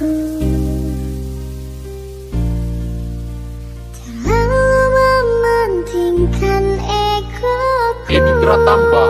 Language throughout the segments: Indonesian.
Edi Pratamba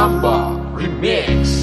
Tambah Remix.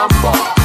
Tá tambor.